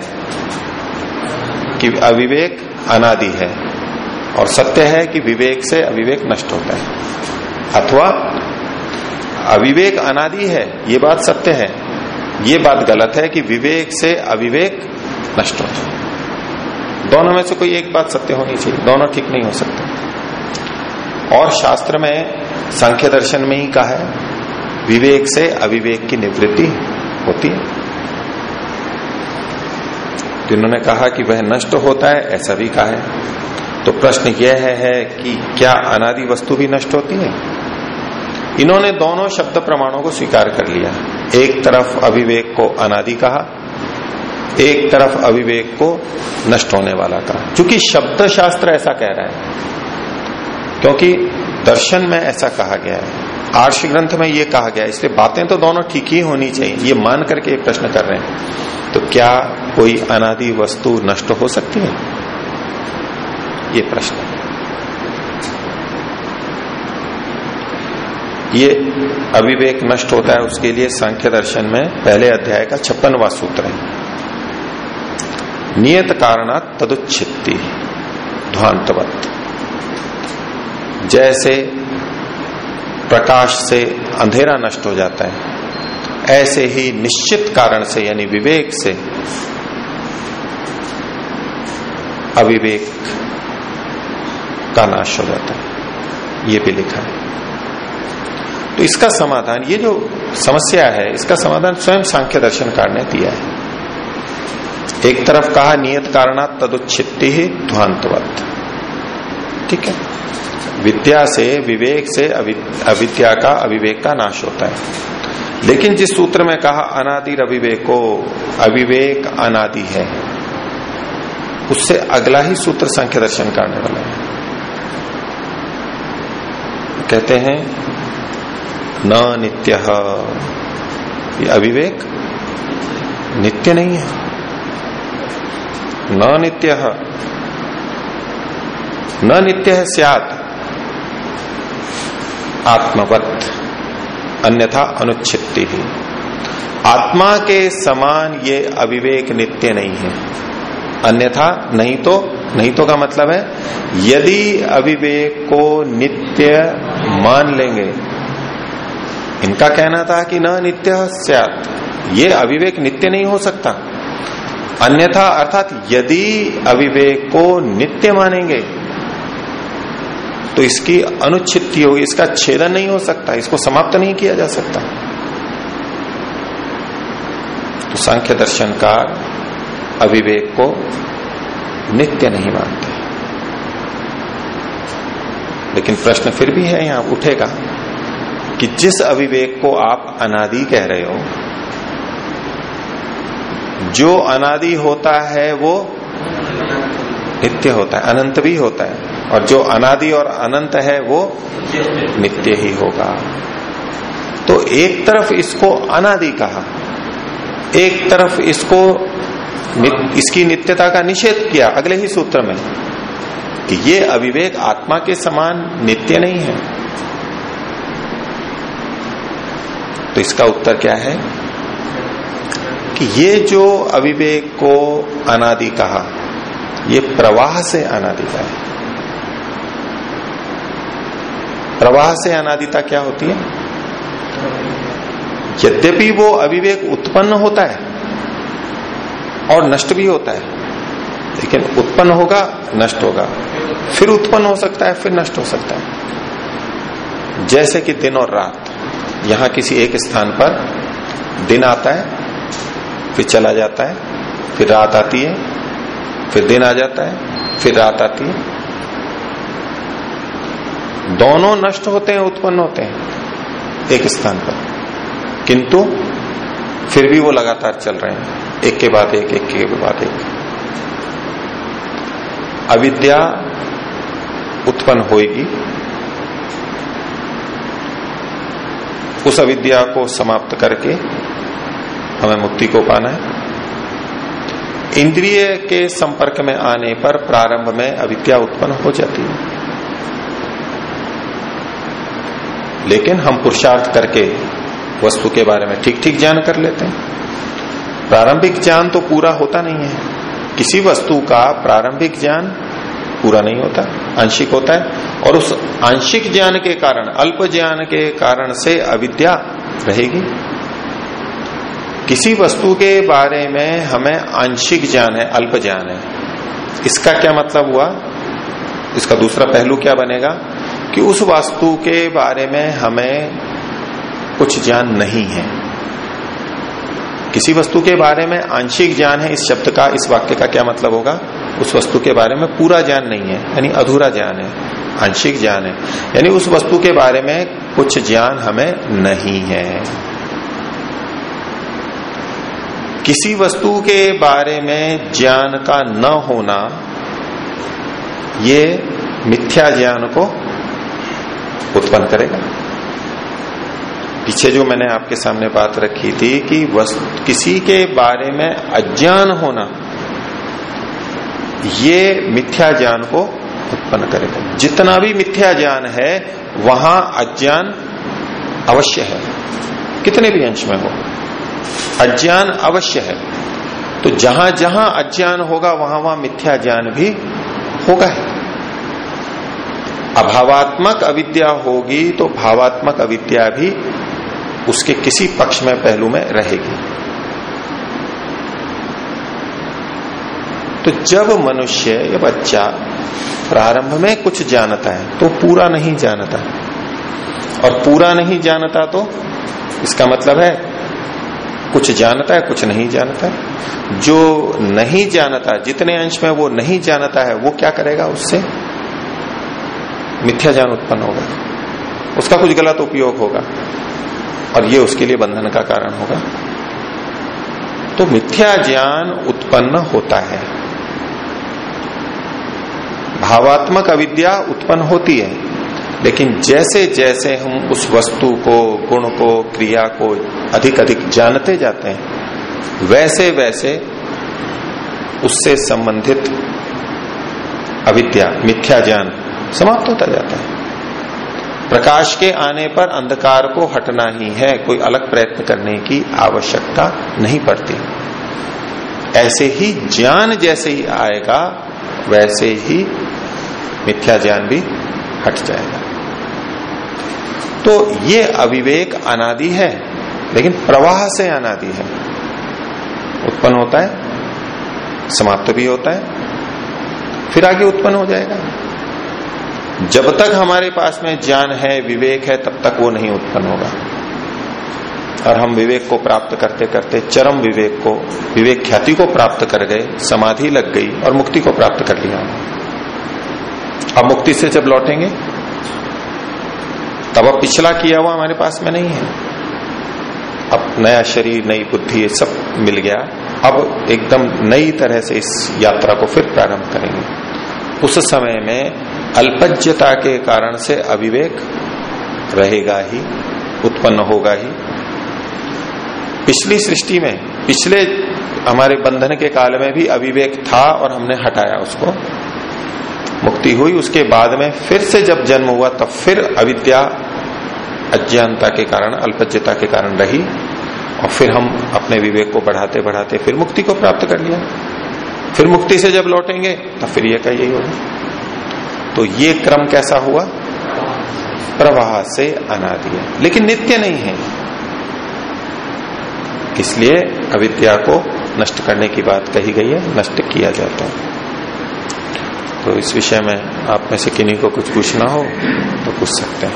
कि अविवेक अनादि है। और सत्य है कि विवेक से अविवेक नष्ट होता है। अथवा अविवेक अनादि है, ये बात सत्य है। ये बात गलत है कि विवेक से अविवेक नष्ट होता है। दोनों में से कोई एक बात सत्य होनी चाहिए, दोनों ठीक नहीं हो सकते। और शास्त्र में सांख्य दर्शन में ही कहा है, विवेक से अविवेक की निवृत्ति होती है। तो इन्होंने कहा कि वह नष्ट होता है ऐसा भी कहा है। तो प्रश्न यह है, है कि क्या अनादि वस्तु भी नष्ट होती है? इन्होंने दोनों शब्द प्रमाणों को स्वीकार कर लिया। एक तरफ़ अविवेक को अनादि कहा एक तरफ़ अविवेक को नष्ट होने वाला कहा। क्योंकि शब्द शास्त्र ऐसा कह रहा है क्योंकि दर्शन में ऐसा कहा गया है। आर्ष ग्रंथ में ये कहा गया इसलिए बातें तो दोनों ठीक ही होनी चाहिए। ये मान करके प्रश्न कर रहे हैं। तो क्या कोई अनादि वस्तु नष्ट हो सकती है? ये प्रश्न। ये अविवेक नष्ट होता है उसके लिए सांख्य दर्शन में पहले अध्याय का छप्पनवा सूत्र है। नियत कारणात तदुच्छित्ति। ध्वांतवत। जैसे प्रकाश से अंधेरा नष्ट हो जाता है। ऐसे ही निश्चित कारण से, यानी विवेक से, अविवेक का नाश हो जाता है। ये भी लिखा है। तो इसका समाधान, ये जो समस्या है, इसका समाधान स्वयं सांख्य दर्शनकार ने दिया है। एक तरफ़ कहा, नियत कारणा तदुच्छिट्टी ही ध्वांतवत ठीक है? विद्या से, विवेक से अविद्या का, अविवेक का नाश होता है। लेकिन जिस सूत्र में कहा, अनादि अविवेको अविवेक अनादि है, उससे अगला ही सूत्र संख्या दर्शन करने वाला है। कहते हैं, न नित्य। अविवेक नित्य नहीं है। न नित्य। न नित्य है सियात। आत्मवत, अन्यथा अनुच्छित्ति। ही आत्मा के समान ये अविवेक नित्य नहीं है। अन्यथा नहीं तो नहीं तो का मतलब है, यदि अविवेक को नित्य मान लेंगे, इनका कहना था कि न नित्य सत ये अविवेक नित्य नहीं हो सकता। अन्यथा अर्थात यदि अविवेक को नित्य मानेंगे तो इसकी अनुच्छित्ति होगी इसका छेदन नहीं हो सकता, इसको समाप्त नहीं किया जा सकता। तो सांख्य दर्शन का अविवेक को नित्य नहीं मानते। लेकिन प्रश्न फिर भी है यहाँ, उठेगा कि जिस अविवेक को आप अनादि कह रहे हो, जो अनादि होता है वो नित्य होता है, अनंत भी होता है। और जो अनादि और अनंत है, वो नित्य ही होगा। तो एक तरफ़ इसको अनादि कहा, एक तरफ़ इसको इसकी नित्यता का निषेध किया, अगले ही सूत्र में, कि ये अविवेक आत्मा के समान नित्य नहीं है। तो इसका उत्तर क्या है? कि ये जो अविवेक को अनादि कहा ये प्रवाह से अनादिता है। प्रवाह से अनादिता क्या होती है? यद्यपि वो अविवेक उत्पन्न होता है और नष्ट भी होता है, लेकिन उत्पन्न होगा, नष्ट होगा। फिर उत्पन्न हो सकता है, फिर नष्ट हो सकता है। जैसे कि दिन और रात, यहाँ किसी एक स्थान पर दिन आता है, फिर चला जाता है, फिर रात आती है फिर दिन आ जाता है, फिर रात आती है। दोनों नष्ट होते हैं, उत्पन्न होते हैं, एक स्थान पर। किंतु फिर भी वो लगातार चल रहे हैं, एक के बाद एक एक के बाद एक। अविद्या उत्पन्न होगी उस अविद्या को समाप्त करके हमें मुक्ति को पाना है। इंद्रिय के संपर्क में आने पर प्रारंभ में अविद्या उत्पन्न हो जाती है। लेकिन हम पुरुषार्थ करके वस्तु के बारे में ठीक ठीक ज्ञान कर लेते हैं। प्रारंभिक ज्ञान तो पूरा होता नहीं है। किसी वस्तु का प्रारंभिक ज्ञान पूरा नहीं होता, आंशिक होता है। और उस आंशिक ज्ञान के कारण, अल्प ज्ञान के कारण से अविद्या रहेगी। किसी वस्तु के बारे में हमें आंशिक ज्ञान है, अल्प ज्ञान है। इसका क्या मतलब हुआ? इसका दूसरा पहलू क्या बनेगा? कि उस वस्तु के बारे में हमें कुछ ज्ञान नहीं है। किसी वस्तु के बारे में आंशिक ज्ञान है, इस शब्द का, इस वाक्य का क्या मतलब होगा? उस वस्तु के बारे में पूरा ज्ञान नहीं है, यानी अधूरा ज्ञान है, आंशिक ज्ञान है। यानी उस वस्तु के बारे में कुछ ज्ञान हमें नहीं है। किसी वस्तु के बारे में ज्ञान का न होना, ये मिथ्या ज्ञान को उत्पन्न करेगा। पीछे जो मैंने आपके सामने बात रखी थी कि वस्तु किसी के बारे में अज्ञान होना, ये मिथ्या ज्ञान को उत्पन्न करेगा। जितना भी मिथ्या ज्ञान है, वहाँ अज्ञान अवश्य है। कितने भी अंश में हो। अज्ञान अवश्य है। तो जहाँ जहाँ अज्ञान होगा, वहाँ वहाँ मिथ्या ज्ञान भी होगा है। अभावात्मक अविद्या होगी तो भावात्मक अविद्या भी उसके किसी पक्ष में, पहलू में रहेगी। तो जब मनुष्य या बच्चा प्रारंभ में कुछ जानता है तो पूरा नहीं जानता। और पूरा नहीं जानता तो इसका मतलब है कुछ जानता है, कुछ नहीं जानता जो नहीं जानता, जितने अंश में वो नहीं जानता है, वो क्या करेगा उससे? मिथ्या ज्ञान उत्पन्न होगा। उसका कुछ गलत उपयोग होगा। और ये उसके लिए बंधन का कारण होगा। तो मिथ्या ज्ञान उत्पन्न होता है। भावात्मक अविद्या उत्पन्न होती है। लेकिन जैसे जैसे हम उस वस्तु को, गुण को, क्रिया को अधिक अधिक जानते जाते हैं, वैसे वैसे उससे संबंधित अविद्या, मिथ्या ज्ञान समाप्त होता जाता है। प्रकाश के आने पर अंधकार को हटना ही है, कोई अलग प्रयत्न करने की आवश्यकता नहीं पड़ती। ऐसे ही ज्ञान जैसे ही आएगा, वैसे ही मिथ्या ज्ञान भी हट जाएगा। तो ये अविवेक अनादि है, लेकिन प्रवाह से अनादि है। उत्पन्न होता है, समाप्त भी होता है, फिर आगे उत्पन्न हो जाएगा। जब तक हमारे पास में ज्ञान है, विवेक है, तब तक वो नहीं उत्पन्न होगा। और हम विवेक को प्राप्त करते करते, चरम विवेक को, विवेक ख्याति को प्राप्त कर गए, समाधि लग गई और मुक्ति को प्राप्त कर लिया। अब मुक्ति से जब लौटेंगे तब अब पिछला किया हुआ हमारे पास में नहीं है। अब नया शरीर, नई बुद्धि, ये सब मिल गया। अब एकदम नई तरह से इस यात्रा को फिर प्रारंभ करेंगे। उस समय में अल्पज्यता के कारण से अविवेक रहेगा ही, उत्पन्न होगा ही। पिछली सृष्टि में, पिछले हमारे बंधन के काल में भी अविवेक था और हमने हटाया उसको। मुक्ति हुई, उसके बाद में फिर से जब जन्म हुआ, तब फिर अविद्या अज्ञानता के कारण, अल्पज्यता के कारण रही और फिर हम अपने विवेक को बढ़ाते बढ़ाते फिर मुक्ति को प्राप्त कर लिया। फिर मुक्ति से जब लौटेंगे, तब फिर ये का यही होगा। तो ये क्रम कैसा हुआ? प्रवाह से अनादि है। लेकिन नित्य नहीं है। इसलिए अविद्या को नष्ट करने की बात कही गई है, नष्ट किया जाता है। तो इस विषय में आप में से किन्हीं को कुछ पूछना हो तो पूछ सकते हैं।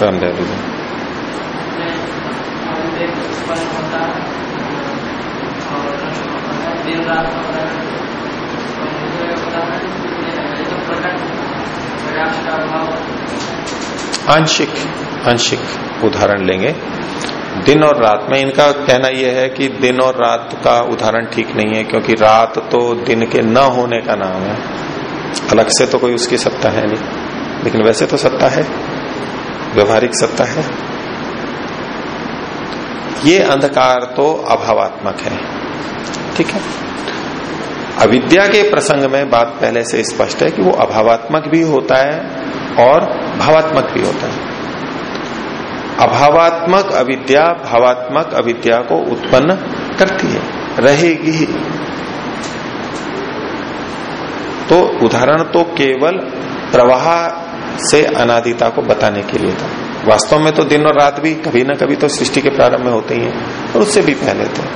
जी। दिन रात आंशिक आंशिक उदाहरण लेंगे। दिन और रात में इनका कहना यह है कि दिन और रात का उदाहरण ठीक नहीं है, क्योंकि रात तो दिन के न होने का नाम है। अलग से तो कोई उसकी सत्ता है नहीं। लेकिन वैसे तो सत्ता है, व्यवहारिक सत्ता है। ये अंधकार तो अभावात्मक है। ठीक है? अविद्या के प्रसंग में बात पहले से स्पष्ट है कि वो अभावात्मक भी होता है और भावात्मक भी होता है। अभावात्मक अविद्या भावात्मक अविद्या को उत्पन्न करती है, रहेगी ही। तो उदाहरण तो केवल प्रवाह से अनादिता को बताने के लिए था। वास्तव में तो दिन और रात भी कभी ना कभी तो सृष्टि के प्रारंभ में होते ही हैं और उससे भी पहले थे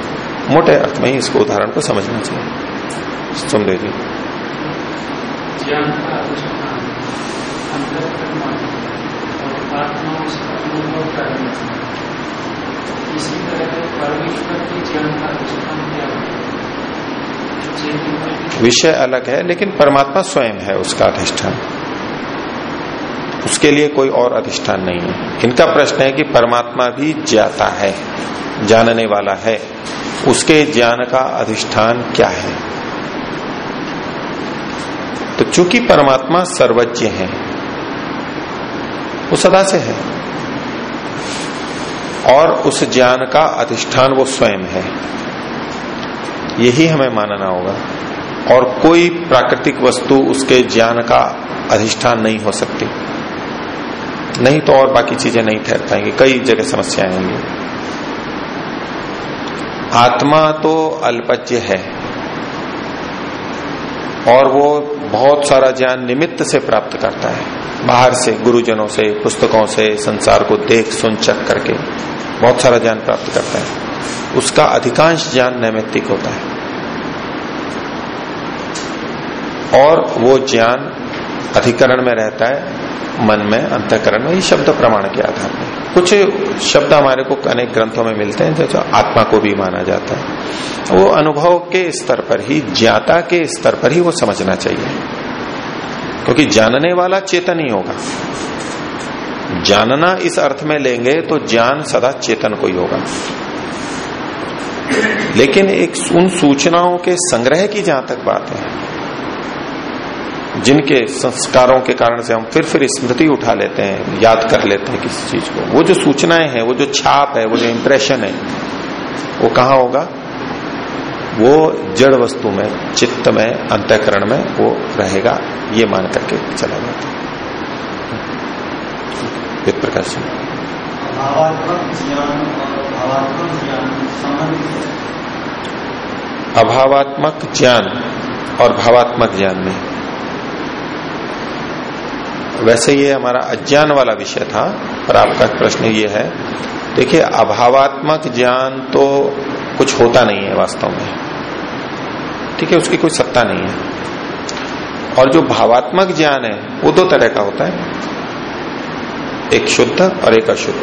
मोटे अर्थ में ही इसको उदाहरण को समझना चाहिए। सुमदेव जी। विषय अलग है, लेकिन परमात्मा स्वयं है उसका अधिष्ठान। उसके लिए कोई और अधिष्ठान नहीं है। इनका प्रश्न है कि परमात्मा भी ज्ञाता है, जानने वाला है। उसके ज्ञान का अधिष्ठान क्या है? तो चूँकि परमात्मा सर्वज्ञ है, वो सदा से है। और उस ज्ञान का अधिष्ठान वो स्वयं है। यही हमें मानना होगा। और कोई प्राकृतिक वस्तु उसके ज्ञान का अधिष्ठान नहीं हो सकती। नहीं तो और बाकी चीज़ें नहीं ठहर पाएँगी, कई जगह समस्याएँ आएँगी आत्मा तो अल्पज्य है। और वो बहुत सारा ज्ञान निमित्त से प्राप्त करता है। बाहर से, गुरुजनों से, पुस्तकों से, संसार को देख, सुन चक करके। बहुत सारा ज्ञान प्राप्त करता है। उसका अधिकांश ज्ञान नैमित्तिक होता है। और वो ज्ञान अधिकरण में रहता है, मन में, अंतकरण में, ये शब्द प्रमाण के आधार पर। कुछ शब्द हमारे को अनेक ग्रंथों में मिलते हैं, जैसे आत्मा को भी माना जाता है। वो अनुभव के स्तर पर ही, ज्ञाता के स्तर पर ही वो समझना चाहिए। क्योंकि जानने वाला चेतन ही होगा। जानना इस अर्थ में लेंगे तो ज्ञान सदा चेतन को ही होगा। लेकिन एक उन सूचनाओं के संग्रह की जहाँ तक बात है, जिनके संस्कारों के कारण से हम फिर फिर स्मृति उठा लेते हैं, याद कर लेते हैं किसी चीज़ को। वो जो सूचनाएँ हैं, वो जो छाप है, वो जो इंप्रेशन है, वो कहा होगा? वो जड़ वस्तु में, चित्त में, अंतकरण में वो रहेगा, ये मान करके चला जाता है। प्रकाश अभावात्मक ज्ञान और भावात्मक ज्ञान में। वैसे ये हमारा अज्ञान वाला विषय था, पर आपका प्रश्न ये है, देखिए, अभावात्मक ज्ञान तो कुछ होता नहीं है वास्तव में। ठीक है, उसकी कोई सत्ता नहीं है। और जो भावात्मक ज्ञान है, वो दो तरह का होता है। एक शुद्ध और एक अशुद्ध।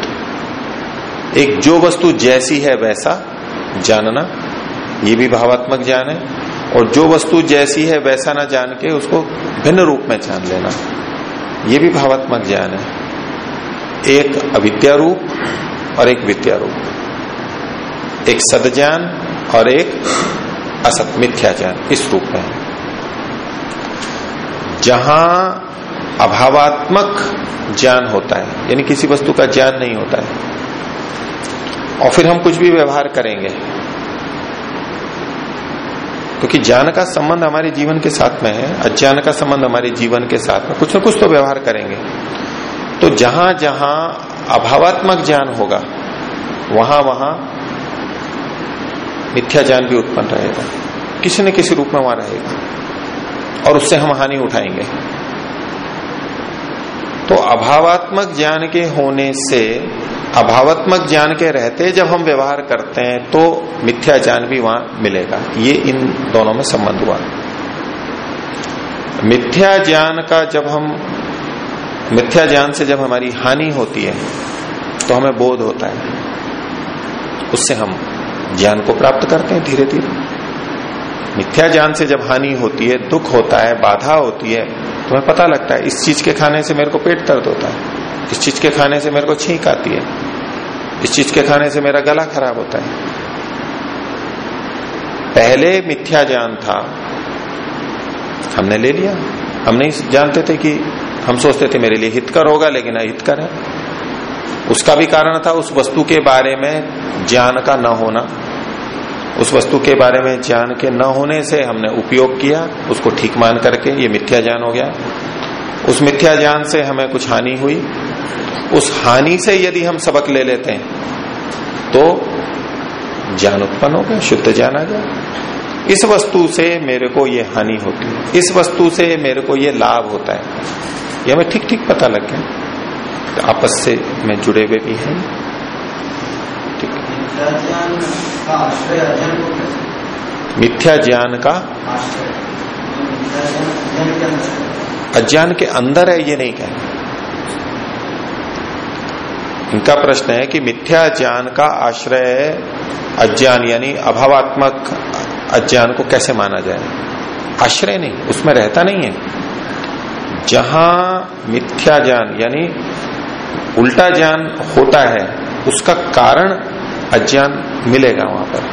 एक जो वस्तु जैसी है वैसा जानना, ये भी भावात्मक ज्ञान है, और जो वस्तु जैसी है वैसा ना जान के उसको भिन्न रूप में जान लेना, ये भी भावात्मक ज्ञान है। एक अविद्या रूप और एक विद्या रूप। एक सद ज्ञान और एक असत मिथ्या ज्ञान, इस रूप में। जहाँ अभावात्मक ज्ञान होता है। यानी किसी वस्तु का ज्ञान नहीं होता है। और फिर हम कुछ भी व्यवहार करेंगे। क्योंकि ज्ञान का संबंध हमारे जीवन के साथ में है, अज्ञान का संबंध हमारे जीवन के साथ में, कुछ ना कुछ तो व्यवहार करेंगे। तो जहाँ जहाँ अभावात्मक ज्ञान होगा, वहाँ वहाँ मिथ्या ज्ञान भी उत्पन्न रहेगा। किसी न किसी रूप में वहाँ रहेगा। और उससे हम हानि उठाएँगे। तो अभावात्मक ज्ञान के होने से, अभावात्मक ज्ञान के रहते जब हम व्यवहार करते हैं तो मिथ्या ज्ञान भी वहाँ मिलेगा। ये इन दोनों में संबंध हुआ। मिथ्या ज्ञान का जब हम, मिथ्या ज्ञान से जब हमारी हानि होती है तो हमें बोध होता है। उससे हम ज्ञान को प्राप्त करते हैं धीरे धीरे मिथ्या ज्ञान से जब हानि होती है, दुख होता है, बाधा होती है तो हमें पता लगता है, इस चीज़ के खाने से मेरे को पेट दर्द होता है, इस चीज़ के खाने से मेरे को छींक आती है, इस चीज़ के खाने से मेरा गला खराब होता है। पहले मिथ्या ज्ञान था, हमने ले लिया। हम नहीं जानते थे कि, हम सोचते थे मेरे लिए हितकर होगा, लेकिन अहितकर है। उसका भी कारण था उस वस्तु के बारे में ज्ञान का न होना। उस वस्तु के बारे में ज्ञान के न होने से हमने उपयोग किया, उसको ठीक मान करके ये मिथ्या ज्ञान हो गया। उस मिथ्या ज्ञान से हमें कुछ हानि हुई। उस हानि से यदि हम सबक ले लेते हैं तो ज्ञान उत्पन्न हो गया, शुद्ध ज्ञान आ गया। इस वस्तु से मेरे को ये हानि होती है। इस वस्तु से मेरे को ये लाभ होता है। ये हमें ठीक ठीक पता लग गया। आपस से में जुड़े हुए भी हैं। मिथ्या ज्ञान का अज्ञान के अंदर है, ये नहीं कहना। इनका प्रश्न है कि मिथ्या ज्ञान का आश्रय अज्ञान, यानी अभावात्मक अज्ञान को कैसे माना जाए? आश्रय नहीं, उसमें रहता नहीं है। जहाँ मिथ्या ज्ञान, यानी उल्टा ज्ञान होता है, उसका कारण अज्ञान मिलेगा वहाँ पर।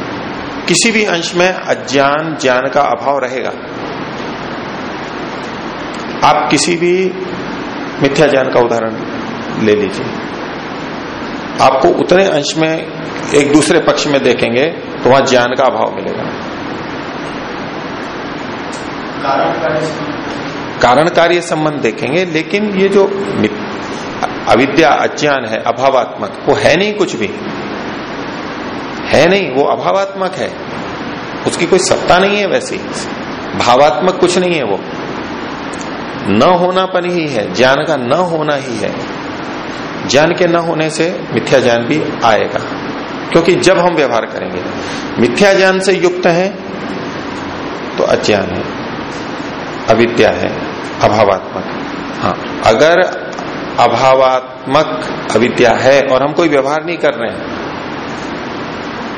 किसी भी अंश में अज्ञान ज्ञान का अभाव रहेगा। आप किसी भी मिथ्या ज्ञान का उदाहरण ले लीजिए। आपको उतने अंश में एक दूसरे पक्ष में देखेंगे तो वहाँ ज्ञान का अभाव मिलेगा। कारण कार्य संबंध देखेंगे लेकिन ये जो अविद्या अज्ञान है अभावात्मक वो है नहीं कुछ भी। है नहीं, वो अभावात्मक है। उसकी कोई सत्ता नहीं है वैसी। भावात्मक कुछ नहीं है वो। न होनापन ही है, ज्ञान का न होना ही है। ज्ञान के न होने से मिथ्या ज्ञान भी आएगा। क्योंकि जब हम व्यवहार करेंगे, मिथ्या ज्ञान से युक्त है तो अज्ञान है, अविद्या है, अभावात्मक। हाँ अगर अभावात्मक अविद्या है और हम कोई व्यवहार नहीं कर रहे हैं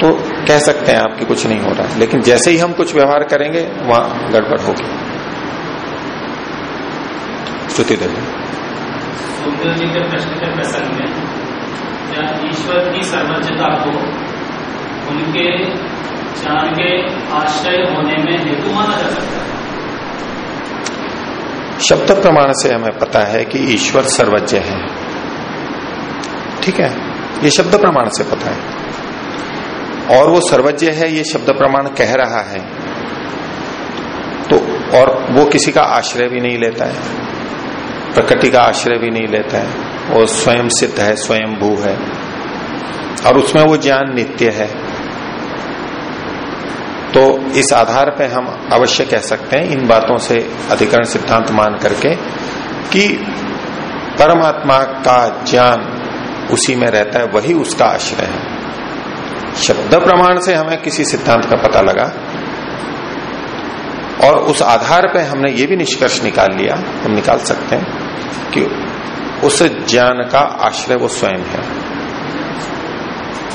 तो कह सकते हैं आपकी कुछ नहीं हो रहा। लेकिन जैसे ही हम कुछ व्यवहार करेंगे वहाँ गड़बड़ होगी। स्तुति देवी प्रश्न के प्रसंग में क्या ईश्वर की सर्वज्ञता को उनके ज्ञान के आश्रय होने में हेतु माना जा सकता है? शब्द प्रमाण से हमें पता है कि ईश्वर सर्वज्ञ है। ठीक है? ये शब्द प्रमाण से पता है। और वो सर्वज्ञ है, ये शब्द प्रमाण कह रहा है। तो और वो किसी का आश्रय भी नहीं लेता है। प्रकृति का आश्रय भी नहीं लेता है। वो स्वयं सिद्ध है स्वयं भू है। और उसमें वो ज्ञान नित्य है। तो इस आधार पे हम अवश्य कह सकते हैं, इन बातों से अधिकरण सिद्धांत मान करके, कि परमात्मा का ज्ञान उसी में रहता है, वही उसका आश्रय है। शब्द प्रमाण से हमें किसी सिद्धांत का पता लगा। और उस आधार पर हमने ये भी निष्कर्ष निकाल लिया, हम निकाल सकते हैं कि उस ज्ञान का आश्रय वो स्वयं है।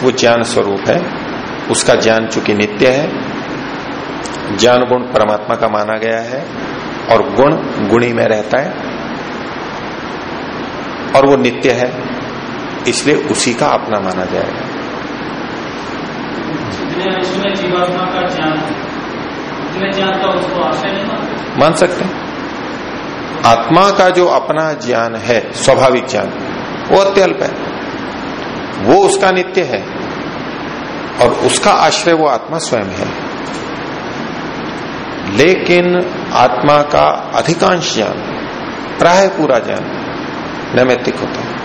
वो ज्ञान स्वरूप है, उसका ज्ञान चूँकि नित्य है, ज्ञान गुण परमात्मा का माना गया है, और गुण गुणी में रहता है, और वो नित्य है, इसलिए उसी का अपना माना जाएगा। इसमें जीवात्मा का ज्ञान उतने ज्ञान का उसको आशय नहीं मानते। मान सकते हैं? आत्मा का जो अपना ज्ञान है, स्वाभाविक ज्ञान, वो अत्यल्प है। वो उसका नित्य है, और उसका आश्रय वो आत्मा स्वयं है। लेकिन आत्मा का अधिकांश ज्ञान, प्राय पूरा ज्ञान, नैमित्तिक होता है।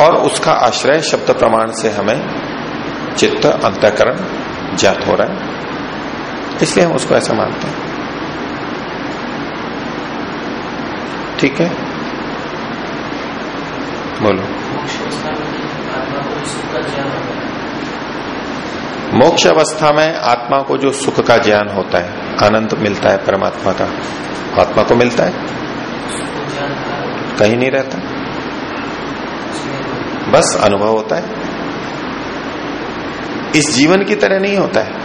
और उसका आश्रय शब्द प्रमाण से हमें चित्त अंतकरण ज्ञात हो रहा है। इसलिए हम उसको ऐसा मानते हैं। ठीक है? बोलो। मोक्ष अवस्था में आत्मा को जो सुख का ज्ञान होता है, आनंद मिलता है परमात्मा का। आत्मा को मिलता है। कहीं नहीं रहता। बस अनुभव होता है। इस जीवन की तरह नहीं होता है।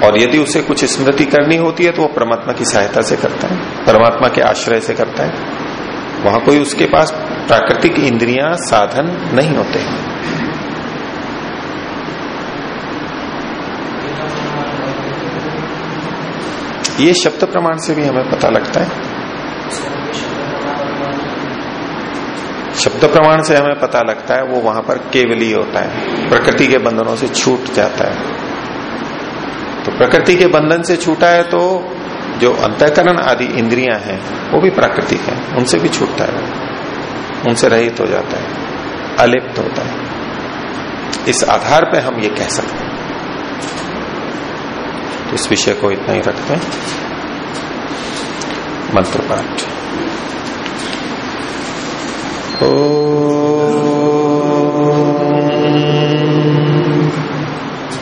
और यदि उसे कुछ स्मृति करनी होती है तो वो परमात्मा की सहायता से करता है, परमात्मा के आश्रय से करता है। वहाँ कोई उसके पास प्राकृतिक इंद्रियाँ, साधन नहीं होते। ये शब्द प्रमाण से भी हमें पता लगता है। शब्द प्रमाण से हमें पता लगता है वो वहाँ पर केवली होता है। प्रकृति के बंधनों से छूट जाता है। तो प्रकृति के बंधन से छूटा है तो जो अंतकरण आदि इंद्रियाँ हैं, वो भी प्राकृतिक हैं, उनसे भी छूटता है। उनसे रहित हो जाता है, अलिप्त होता है। इस आधार पर हम ये कह सकते हैं। तो इस विषय को इतना ही रखते हैं। मंत्र पाठ। ओ